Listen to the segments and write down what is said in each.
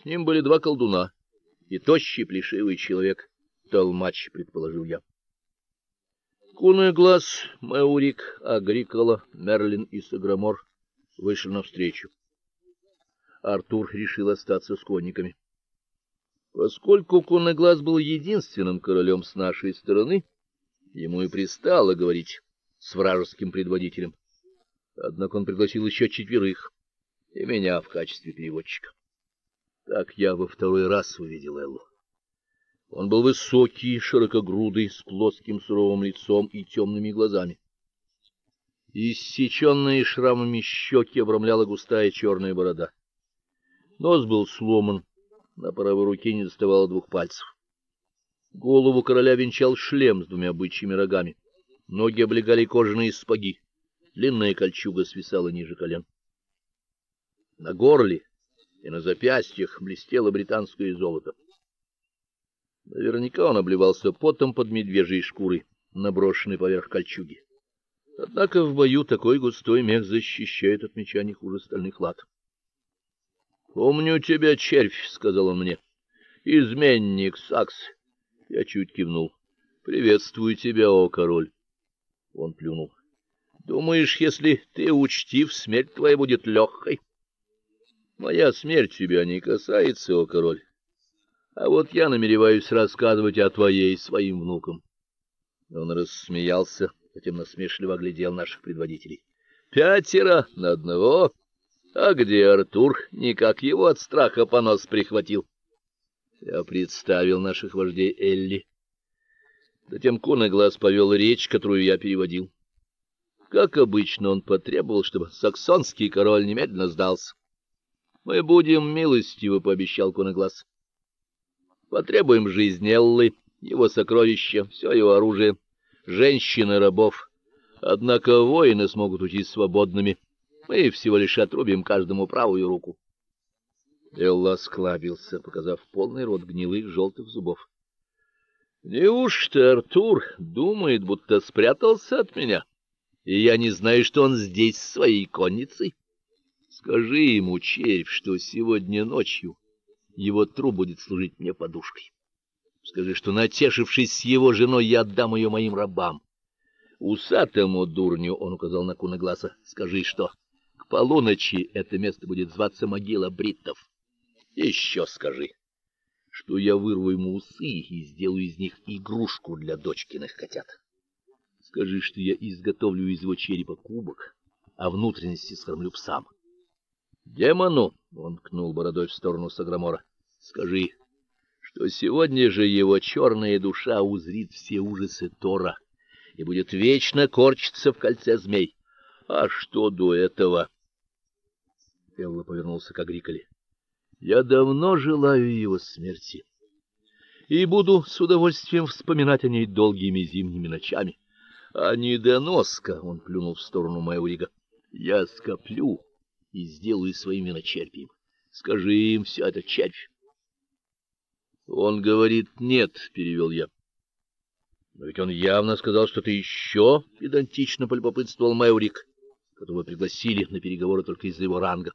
С ним были два колдуна и тощий плешивый человек, толмач, предположил я. Куный глаз, Маурик, Агрикола, Мерлин и Саграмор вышли навстречу. Артур решил остаться с конниками. Поскольку Куный глаз был единственным королем с нашей стороны, ему и пристало говорить с вражеским предводителем. Однако он пригласил еще четверых, и меня в качестве переводчика. Так я во второй раз увидел Эллу. Он был высокий, широкогрудый, с плоским суровым лицом и темными глазами. Иссеченные шрамами щеки обрамляла густая черная борода. Нос был сломан, на правой руке не доставало двух пальцев. Голову короля венчал шлем с двумя бычьими рогами. Ноги облегали кожаные спаги. Длинная кольчуга свисала ниже колен. На горле и на запястьях блестело британское золото. Наверняка он обливался потом под медвежьей шкурой, наброшенной поверх кольчуги. Однако в бою такой густой мех защищает от меча не хуже стальных лат. "Помню тебя, червь", сказал он мне. "Изменник Сакс". Я чуть кивнул. "Приветствую тебя, о король". Он плюнул. "Думаешь, если ты учтив, смерть твоя будет легкой?» Моя смерть тебя не касается, о король. А вот я намереваюсь рассказывать о твоей своим внукам. Он рассмеялся, затем насмешливо оглядел наших предводителей. Пятеро на одного. А где Артур? Никак его от страха понос прихватил. Я представил наших вождей Элли. Затем Куна глаз повел речь, которую я переводил. Как обычно, он потребовал, чтобы саксонский король немедленно сдался. Мы будем милостивы, пообещал Коноглаз. Потребуем жизни Эллы, его сокровища, все его оружие, женщин и рабов. Однако воины смогут уйти свободными. Мы всего лишь отрубим каждому правую руку. Элла склабился, показав полный рот гнилых желтых зубов. Неужто Артур думает, будто спрятался от меня, и я не знаю, что он здесь с своей конницей? Скажи ему, червь, что сегодня ночью его труп будет служить мне подушкой. Скажи, что натешившись с его женой, я отдам ее моим рабам. Усатому дурню, он указал на Кунагласа. Скажи, что к полуночи это место будет зваться могила бриттов. Еще скажи, что я вырву ему усы и сделаю из них игрушку для дочкиных котят. Скажи, что я изготовлю из его черепа кубок, а внутренности скормлю псам. Демону, он кнул бородой в сторону Саграмора. Скажи, что сегодня же его черная душа узрит все ужасы Тора и будет вечно корчиться в кольце змей. А что до этого? Элла повернулся к Агриколе. Я давно желаю его смерти и буду с удовольствием вспоминать о ней долгими зимними ночами. А недоноска, он плюнул в сторону Майорига. Я скоплю и сделаю своим виночерпием. Скажи им все это, червь. Он говорит: "Нет", перевел я. Но ведь он явно сказал что-то еще, педантично полюбопытствовал Майорик, которого пригласили на переговоры только из-за его ранга.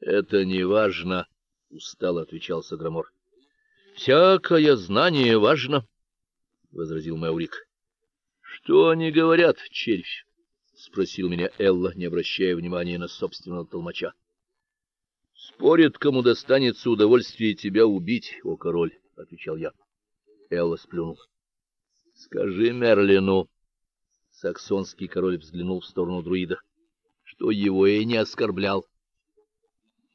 Это не важно, устало отвечал Саграмор. Всякое знание важно, возразил Майорик. Что они говорят, червь? Спросил меня Элла, не обращая внимания на собственного толмача. Спорит, кому достанется удовольствие тебя убить, о король, отвечал я. Элла сплюнул. Скажи Мерлину, саксонский король взглянул в сторону друида, что его и не оскорблял.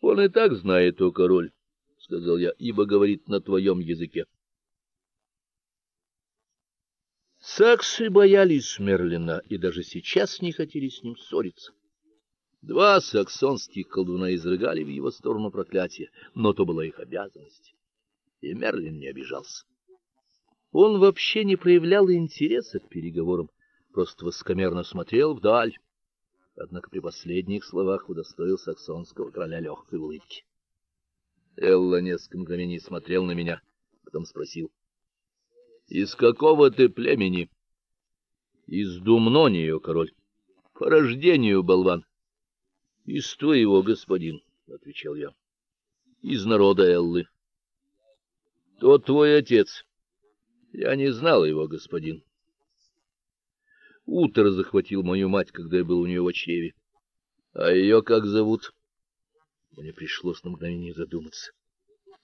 Он и так знает, о король, сказал я, ибо говорит на твоем языке. Саксы боялись Мерлина и даже сейчас не хотели с ним ссориться. Два саксонских колдуна изрыгали в его сторону проклятие, но то была их обязанность. И Мерлин не обижался. Он вообще не проявлял интереса к переговорам, просто воскомерно смотрел вдаль. Однако при последних словах удостоил саксонского короля легкой улыбки. Элла несколько мгновений смотрел на меня, потом спросил: из какого ты племени? Из Думнонии, король. По рождению, болван. Из твоего, господин, отвечал я. из народа Эллы. Тот твой отец. Я не знал его, господин. Утро захватил мою мать, когда я был у нее в чреве. А ее как зовут? Мне пришлось на мгновение задуматься.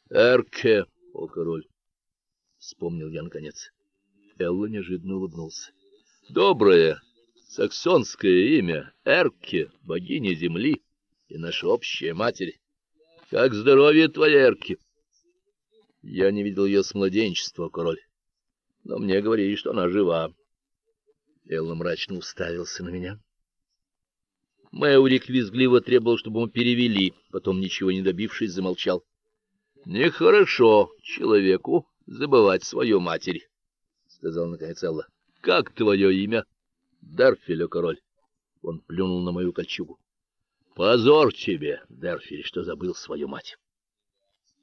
Эрке, о король. Вспомнил я наконец. Элла неожиданно улыбнулся. Доброе саксонское имя Эрке, богиня земли и наша общая матерь. Как здоровье твоей Эрки? Я не видел ее с младенчества, король. Но мне говорили, что она жива. Элла мрачно уставился на меня. Мэурик визгливо требовал, чтобы мы перевели, потом, ничего не добившись, замолчал. Нехорошо человеку забывать свою матерь, сказал наконец Элла. Как твое имя? Дерфель, король. Он плюнул на мою кольчугу. Позор тебе, Дерфель, что забыл свою мать.